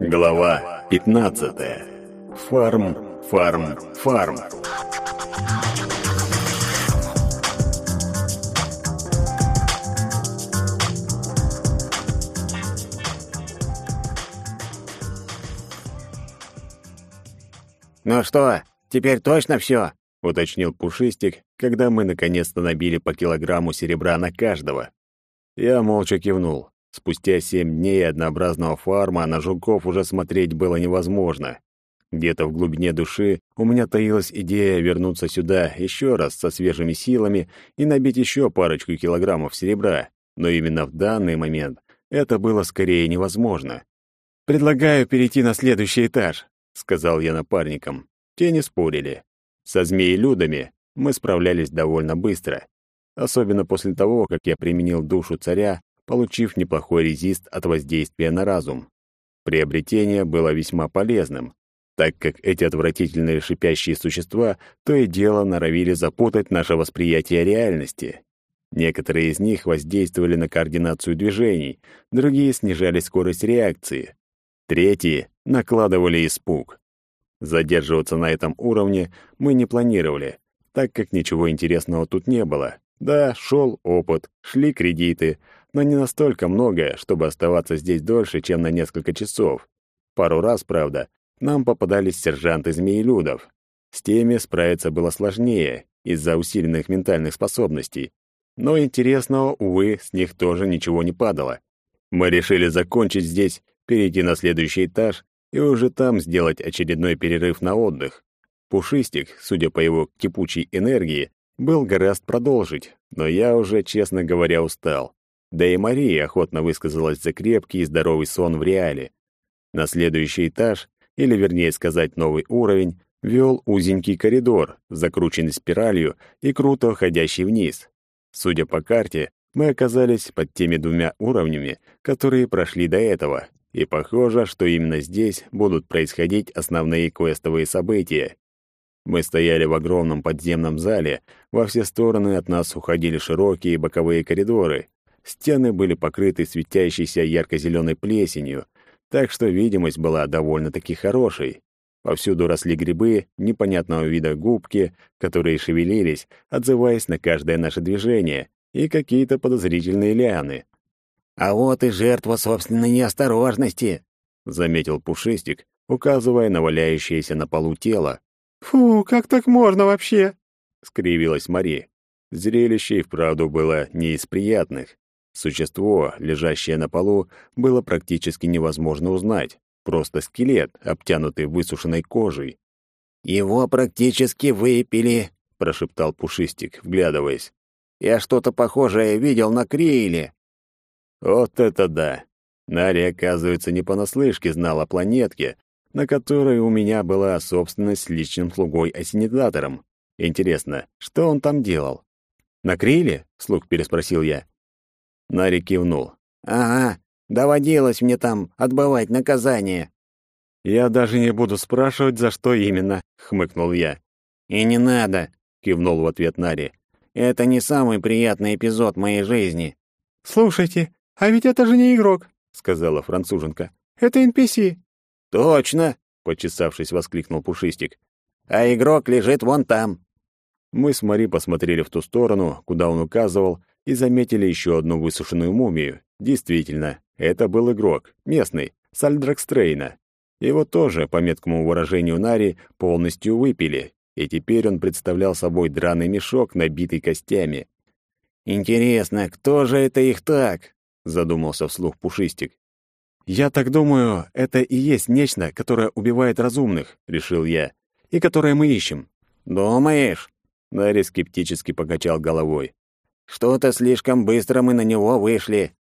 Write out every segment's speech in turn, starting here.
Глава 15. Фарм, фарм, фарм. «Ну что, теперь точно все?» — уточнил Пушистик, когда мы наконец-то набили по килограмму серебра на каждого. Я молча кивнул. Спустя семь дней однообразного фарма на жуков уже смотреть было невозможно. Где-то в глубине души у меня таилась идея вернуться сюда еще раз со свежими силами и набить еще парочку килограммов серебра, но именно в данный момент это было скорее невозможно. «Предлагаю перейти на следующий этаж», — сказал я напарникам. Те не спорили. Со змеи-людами мы справлялись довольно быстро. Особенно после того, как я применил душу царя получив неплохой резист от воздействия на разум. Приобретение было весьма полезным, так как эти отвратительные шипящие существа то и дело норовили запутать наше восприятие реальности. Некоторые из них воздействовали на координацию движений, другие снижали скорость реакции, третьи накладывали испуг. Задерживаться на этом уровне мы не планировали, так как ничего интересного тут не было. Да, шел опыт, шли кредиты, но не настолько много, чтобы оставаться здесь дольше, чем на несколько часов. Пару раз, правда, нам попадались сержанты змеелюдов. С теми справиться было сложнее из-за усиленных ментальных способностей. Но интересного, увы, с них тоже ничего не падало. Мы решили закончить здесь, перейти на следующий этаж и уже там сделать очередной перерыв на отдых. Пушистик, судя по его кипучей энергии, был гораздо продолжить, но я уже, честно говоря, устал. Да и Мария охотно высказалась за крепкий и здоровый сон в реале. На следующий этаж, или вернее сказать новый уровень, вел узенький коридор, закрученный спиралью и круто уходящий вниз. Судя по карте, мы оказались под теми двумя уровнями, которые прошли до этого, и похоже, что именно здесь будут происходить основные квестовые события. Мы стояли в огромном подземном зале, во все стороны от нас уходили широкие боковые коридоры, Стены были покрыты светящейся ярко-зеленой плесенью, так что видимость была довольно-таки хорошей. Повсюду росли грибы непонятного вида губки, которые шевелились, отзываясь на каждое наше движение, и какие-то подозрительные лианы. «А вот и жертва собственной неосторожности», — заметил Пушистик, указывая на валяющееся на полу тело. «Фу, как так можно вообще?» — скривилась Мария. Зрелище и вправду было не из приятных. Существо, лежащее на полу, было практически невозможно узнать. Просто скелет, обтянутый высушенной кожей. «Его практически выпили», — прошептал Пушистик, вглядываясь. «Я что-то похожее видел на Крейле». «Вот это да! Нари, оказывается, не понаслышке знал о планетке, на которой у меня была собственность с личным слугой-ассенизатором. Интересно, что он там делал?» «На Криле?» — слух переспросил я. Нари кивнул. «Ага, доводилось мне там отбывать наказание». «Я даже не буду спрашивать, за что именно», — хмыкнул я. «И не надо», — кивнул в ответ Нари. «Это не самый приятный эпизод моей жизни». «Слушайте, а ведь это же не игрок», — сказала француженка. «Это NPC». «Точно», — почесавшись, воскликнул Пушистик. «А игрок лежит вон там». Мы с Мари посмотрели в ту сторону, куда он указывал, и заметили еще одну высушенную мумию. Действительно, это был игрок, местный, Сальдракстрейна. Его тоже, по меткому выражению Нари, полностью выпили, и теперь он представлял собой драный мешок, набитый костями. «Интересно, кто же это их так?» — задумался вслух Пушистик. «Я так думаю, это и есть нечто, которое убивает разумных», — решил я, — «и которое мы ищем». «Думаешь?» — Нари скептически покачал головой. Что-то слишком быстро мы на него вышли.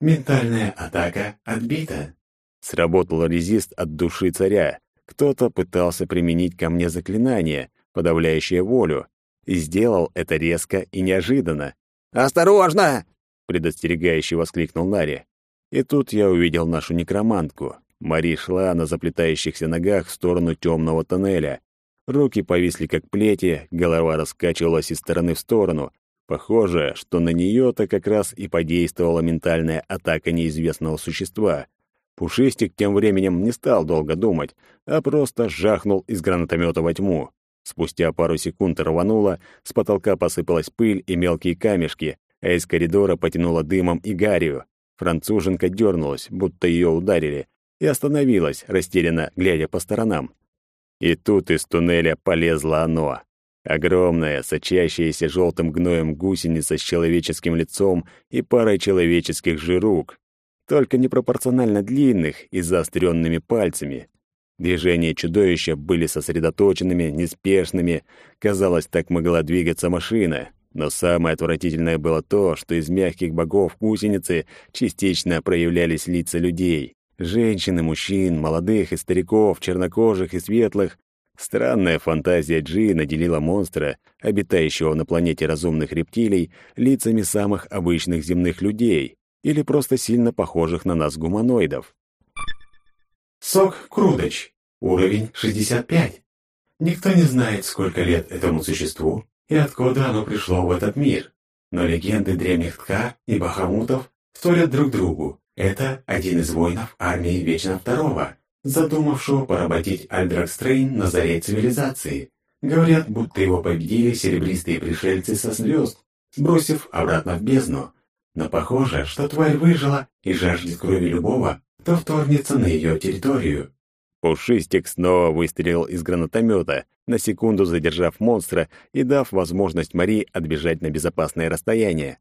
Ментальная атака отбита. Сработал резист от души царя. Кто-то пытался применить ко мне заклинание, подавляющее волю, и сделал это резко и неожиданно. «Осторожно!» — предостерегающе воскликнул Нари. И тут я увидел нашу некромантку. Мари шла на заплетающихся ногах в сторону темного тоннеля. Руки повисли как плети, голова раскачивалась из стороны в сторону. Похоже, что на нее-то как раз и подействовала ментальная атака неизвестного существа. Пушистик тем временем не стал долго думать, а просто жахнул из гранатомета во тьму. Спустя пару секунд рвануло, с потолка посыпалась пыль и мелкие камешки, а из коридора потянуло дымом и гарью. Француженка дернулась, будто ее ударили, и остановилась, растерянно глядя по сторонам. И тут из туннеля полезло оно. Огромная, сочащаяся желтым гноем гусеница с человеческим лицом и парой человеческих же рук, только непропорционально длинных и заостренными пальцами. Движения чудовища были сосредоточенными, неспешными. Казалось, так могла двигаться машина. Но самое отвратительное было то, что из мягких богов гусеницы частично проявлялись лица людей. Женщин и мужчин, молодых и стариков, чернокожих и светлых. Странная фантазия Джи наделила монстра, обитающего на планете разумных рептилий, лицами самых обычных земных людей или просто сильно похожих на нас гуманоидов. Сок Крудоч. Уровень 65. Никто не знает, сколько лет этому существу и откуда оно пришло в этот мир. Но легенды древних Тка и Бахамутов вторят друг другу. Это один из воинов армии Вечно Второго, задумавшего поработить Альдракстрейн на заре цивилизации. Говорят, будто его победили серебристые пришельцы со звезд, сбросив обратно в бездну. Но похоже, что тварь выжила и жаждет крови любого, кто вторгнется на ее территорию. Пушистик снова выстрелил из гранатомета, на секунду задержав монстра и дав возможность Мари отбежать на безопасное расстояние.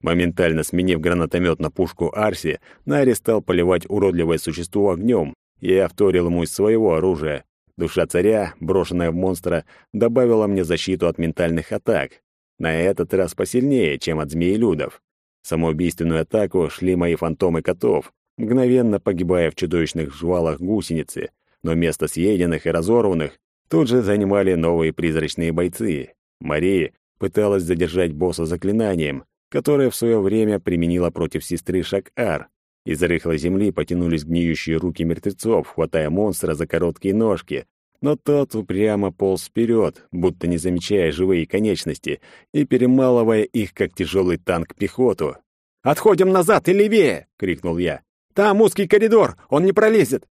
Моментально сменив гранатомет на пушку Арси, Нари стал поливать уродливое существо огнем. Я вторил ему из своего оружия. Душа царя, брошенная в монстра, добавила мне защиту от ментальных атак. На этот раз посильнее, чем от змеелюдов. Самоубийственную атаку шли мои фантомы котов, мгновенно погибая в чудовищных жвалах гусеницы, но место съеденных и разорванных тут же занимали новые призрачные бойцы. Мария пыталась задержать босса заклинанием, которое в свое время применила против сестры Шак-Ар. Из рыхлой земли потянулись гниющие руки мертвецов, хватая монстра за короткие ножки, но тот упрямо полз вперед, будто не замечая живые конечности, и перемалывая их, как тяжелый танк пехоту. «Отходим назад и левее!» — крикнул я. «Там узкий коридор, он не пролезет!»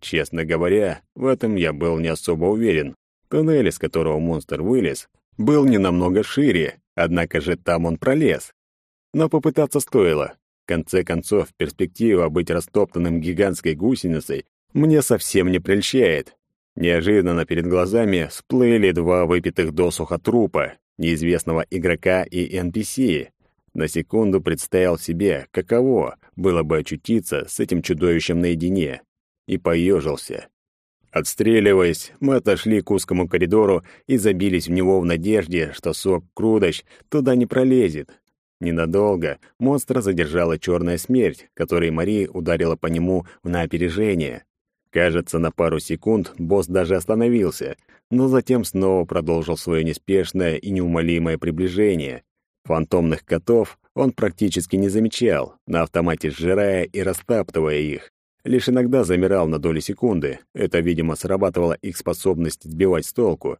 Честно говоря, в этом я был не особо уверен. Туннель, из которого монстр вылез, был не намного шире, однако же там он пролез. Но попытаться стоило. В конце концов, перспектива быть растоптанным гигантской гусеницей мне совсем не прельщает. Неожиданно перед глазами всплыли два выпитых досуха трупа, неизвестного игрока и NPC. На секунду представил себе, каково было бы очутиться с этим чудовищем наедине, и поежился. Отстреливаясь, мы отошли к узкому коридору и забились в него в надежде, что сок Крудощ туда не пролезет. Ненадолго монстра задержала черная смерть, которой Мария ударила по нему на опережение. Кажется, на пару секунд босс даже остановился, но затем снова продолжил свое неспешное и неумолимое приближение. Фантомных котов он практически не замечал, на автомате сжирая и растаптывая их. Лишь иногда замирал на доли секунды. Это, видимо, срабатывала их способность сбивать с толку.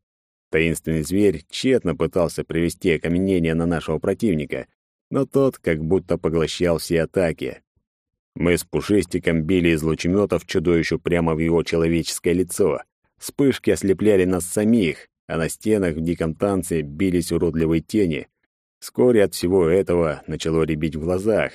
Таинственный зверь тщетно пытался привести окаменение на нашего противника, но тот как будто поглощал все атаки. Мы с Пушистиком били из лучеметов чудовищу прямо в его человеческое лицо. Вспышки ослепляли нас самих, а на стенах в диком танце бились уродливые тени. Вскоре от всего этого начало рябить в глазах.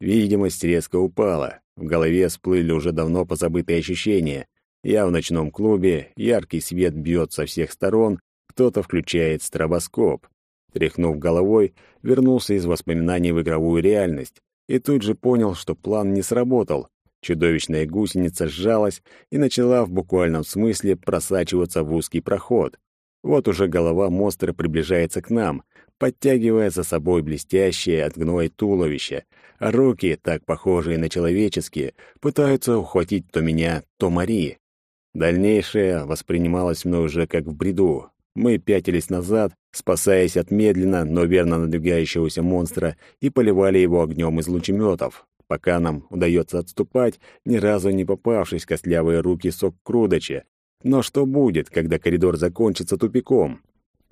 Видимость резко упала. В голове всплыли уже давно позабытые ощущения. Я в ночном клубе, яркий свет бьет со всех сторон, кто-то включает стробоскоп. Тряхнув головой, вернулся из воспоминаний в игровую реальность и тут же понял, что план не сработал. Чудовищная гусеница сжалась и начала в буквальном смысле просачиваться в узкий проход. Вот уже голова монстра приближается к нам, подтягивая за собой блестящее от гноя туловище, а руки, так похожие на человеческие, пытаются ухватить то меня, то Мари. Дальнейшее воспринималось мной уже как в бреду. Мы пятились назад, спасаясь от медленно, но верно надвигающегося монстра, и поливали его огнем из лучеметов, пока нам удается отступать, ни разу не попавшись костлявые руки сок Крудача. Но что будет, когда коридор закончится тупиком?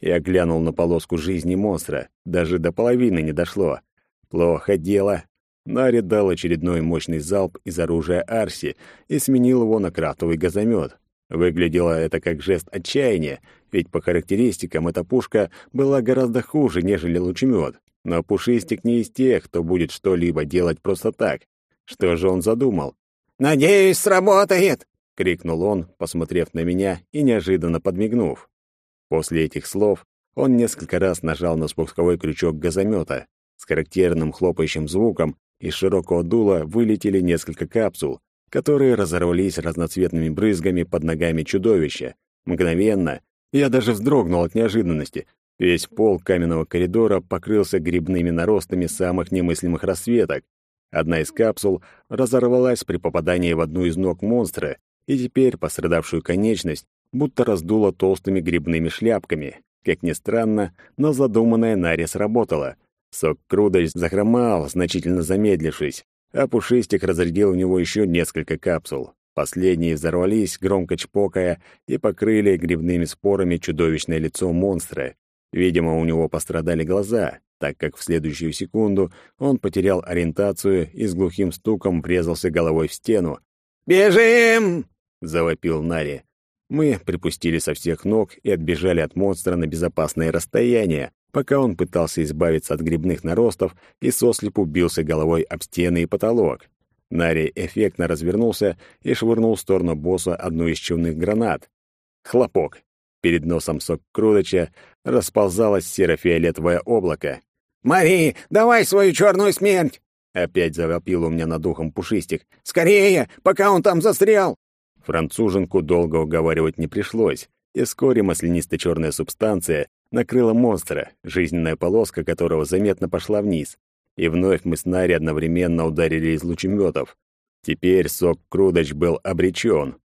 Я глянул на полоску жизни монстра, даже до половины не дошло. Плохо дело. Нари дал очередной мощный залп из оружия Арси и сменил его на крафтовый газомет. Выглядело это как жест отчаяния, ведь по характеристикам эта пушка была гораздо хуже, нежели лучемет. Но Пушистик не из тех, кто будет что-либо делать просто так. Что же он задумал? «Надеюсь, сработает!» — крикнул он, посмотрев на меня и неожиданно подмигнув. После этих слов он несколько раз нажал на спусковой крючок газомета. С характерным хлопающим звуком из широкого дула вылетели несколько капсул, которые разорвались разноцветными брызгами под ногами чудовища. Мгновенно я даже вздрогнул от неожиданности. Весь пол каменного коридора покрылся грибными наростами самых немыслимых расцветок. Одна из капсул разорвалась при попадании в одну из ног монстра, и теперь пострадавшую конечность будто раздуло толстыми грибными шляпками. Как ни странно, но задуманная Нари сработала. Сок Крудость захромал, значительно замедлившись, а Пушистик разрядил у него еще несколько капсул. Последние взорвались, громко чпокая, и покрыли грибными спорами чудовищное лицо монстра. Видимо, у него пострадали глаза, так как в следующую секунду он потерял ориентацию и с глухим стуком врезался головой в стену. «Бежим!» — завопил Нари. Мы припустили со всех ног и отбежали от монстра на безопасное расстояние, пока он пытался избавиться от грибных наростов и сослепу бился головой об стены и потолок. Нари эффектно развернулся и швырнул в сторону босса одну из чумных гранат. Хлопок. Перед носом сок Крудоча расползалось серо-фиолетовое облако. «Мари, давай свою черную смерть!» Опять завопил у меня над ухом пушистик. «Скорее, пока он там застрял!» Француженку долго уговаривать не пришлось, и вскоре маслянисто-черная субстанция накрыла монстра, жизненная полоска которого заметно пошла вниз. И вновь мы с Нари одновременно ударили из лучеметов. Теперь сок Крудоч был обречен.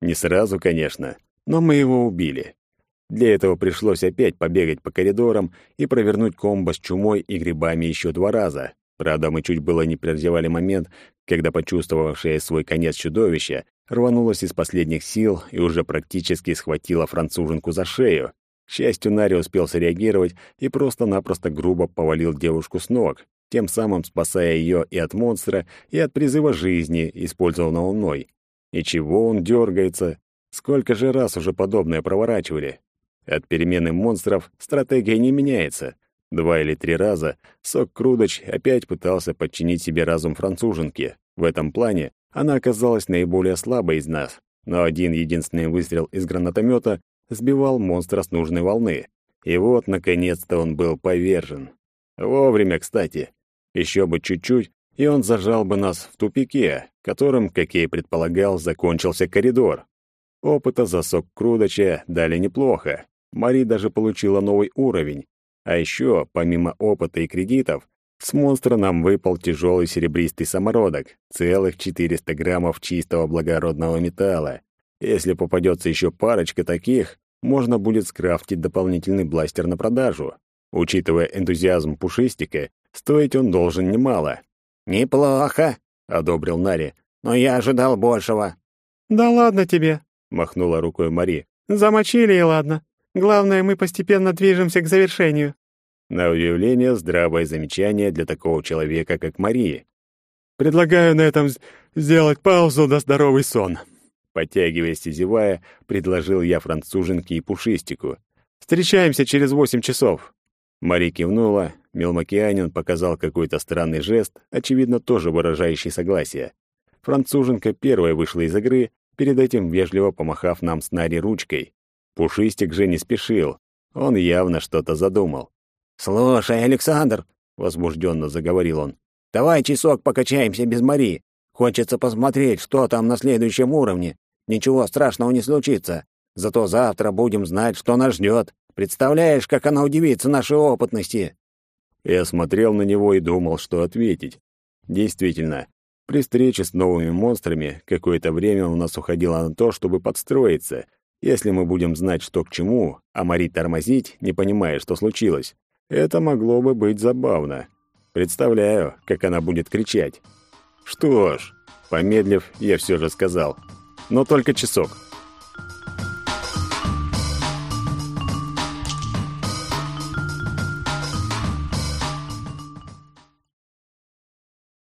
Не сразу, конечно, но мы его убили. Для этого пришлось опять побегать по коридорам и провернуть комбо с чумой и грибами еще два раза. Правда, мы чуть было не прозевали момент, когда почувствовавшее свой конец чудовище рванулась из последних сил и уже практически схватила француженку за шею. К счастью, Нари успел среагировать и просто-напросто грубо повалил девушку с ног, тем самым спасая ее и от монстра, и от призыва жизни, использованного мной. И чего он дергается? Сколько же раз уже подобное проворачивали? От перемены монстров стратегия не меняется. Два или три раза Сок Крудоч опять пытался подчинить себе разум француженки. В этом плане она оказалась наиболее слабой из нас, но один единственный выстрел из гранатомета сбивал монстра с нужной волны. И вот, наконец-то, он был повержен. Вовремя, кстати. Еще бы чуть-чуть, и он зажал бы нас в тупике, которым, как я и предполагал, закончился коридор. Опыта за сок Крудача дали неплохо. Мари даже получила новый уровень. А еще, помимо опыта и кредитов, с монстра нам выпал тяжелый серебристый самородок, целых 400 граммов чистого благородного металла. Если попадется еще парочка таких, можно будет скрафтить дополнительный бластер на продажу. Учитывая энтузиазм Пушистика, стоить он должен немало. «Неплохо», — одобрил Нари, — «но я ожидал большего». «Да ладно тебе», — махнула рукой Мари. «Замочили и ладно. Главное, мы постепенно движемся к завершению». На удивление, здравое замечание для такого человека, как Мария. «Предлагаю на этом сделать паузу на здоровый сон». Подтягиваясь и зевая, предложил я француженке и пушистику. «Встречаемся через восемь часов». Мари кивнула, Мелмокеанин показал какой-то странный жест, очевидно, тоже выражающий согласие. Француженка первая вышла из игры, перед этим вежливо помахав нам с Нари ручкой. Пушистик же не спешил, он явно что-то задумал. «Слушай, Александр», — возбужденно заговорил он, — «давай часок покачаемся без Мари. Хочется посмотреть, что там на следующем уровне. Ничего страшного не случится. Зато завтра будем знать, что нас ждет. Представляешь, как она удивится нашей опытности?» Я смотрел на него и думал, что ответить. Действительно, при встрече с новыми монстрами какое-то время у нас уходило на то, чтобы подстроиться. Если мы будем знать, что к чему, а Мари тормозить, не понимая, что случилось, это могло бы быть забавно. Представляю, как она будет кричать. Что ж, помедлив, я все же сказал. Но только часок.